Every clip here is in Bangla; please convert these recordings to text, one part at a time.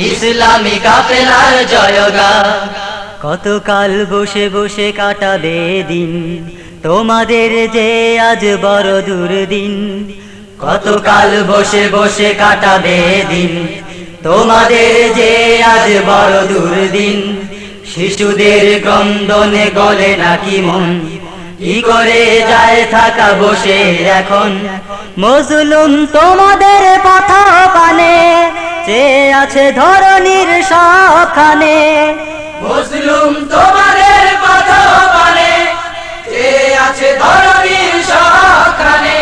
ইসলামী কাফেলার জয়গা কতকাল বসে বসে কাটাবে দিন? তোমাদের যে আজ বড় দুর্দিন। কতকাল বসে বসে কাটাবে দিন? তোমাদের যে আজ বড় দুর্দিন। শিশুদের ক্রন্দনে গলে নাকি মন? কি করে যায় থাকা বসে এখন? মজলুম তোমাদের পথা পানে যে আছে ধরনীর সখানে। মুসলুম তোমাদের মানে যে আছে ধরনীর সখানে।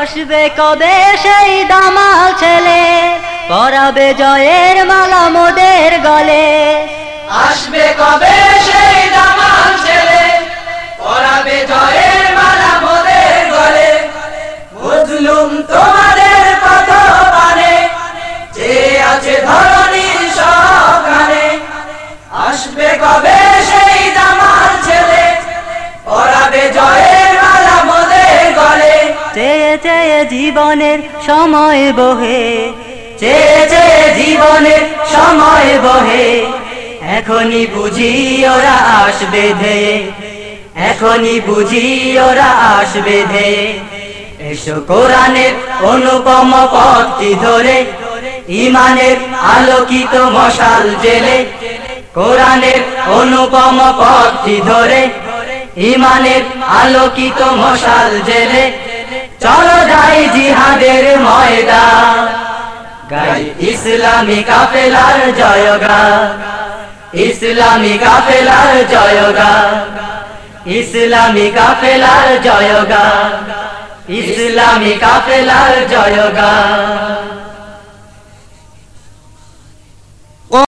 আসবে কবে সেই দামাল ছেলে পরাবে জয়ের মালা মোদের গলে। আসবে কবে সেই জীবনের সময় বহে চেয়ে চেয়ে জীবনের সময় বহে। এখনই বুঝি ওরা আসবে ধেয়ে এখনই বুঝি ওরা আসবে ধেয়ে এসো কোরআনের অনুপম পথটি ধরে, ইমানের আলোকিত মশাল জেলে। কোরআনের অনুপম পথটি ধরে, ইমানের আলোকিত মশাল জেলে। চলো যাই জিহাদের ময়দা গাই ইসলামী কাফেলার জয়গা ইসলামী কাফেলার জয়গা ইসলামী কাফেলার জয়গা ইসলামী কাফেলার জয়গা